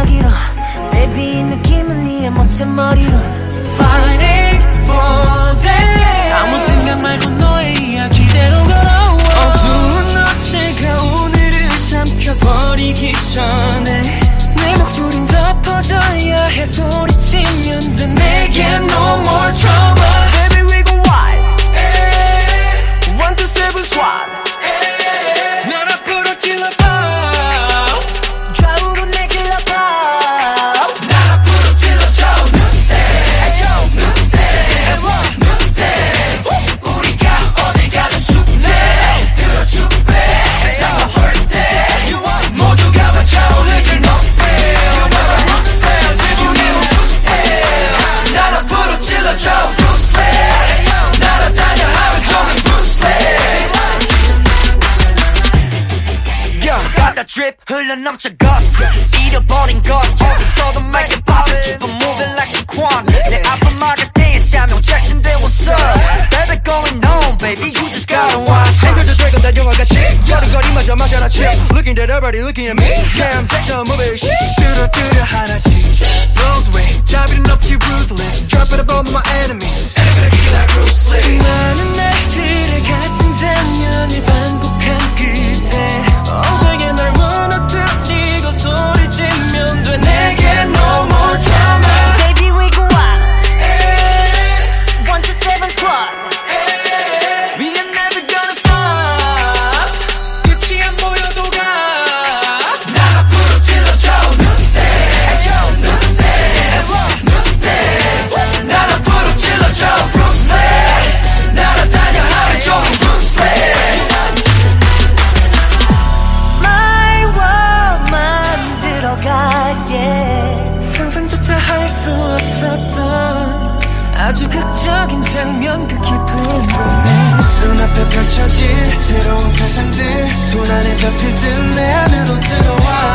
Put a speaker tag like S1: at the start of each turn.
S1: 여기로 Baby 느낌은 이해 못해 머리로.
S2: Fighting for day. 아무 생각 말고
S3: 다 drip 흘러넘쳐 guts 잃어버린 것 어디서도 make it pop Keep on moving like a quan 내 앞을 막을 때 Samuel Jackson there what's up Baby going on baby you just gotta watch 행동도 되고 난 영화같이 여름거리마저 마셔라 chill Looking at everybody looking at me Yeah I'm sick of moving shit 뚜루뚜루 하나씩 Blows away 자비는 없이 ruthless Drop it above my enemies
S2: 장면 그 깊은 곳에
S3: 네. 눈앞에 펼쳐질 새로운 세상들 손 안에 잡힐 듯 내 안으로 들어와.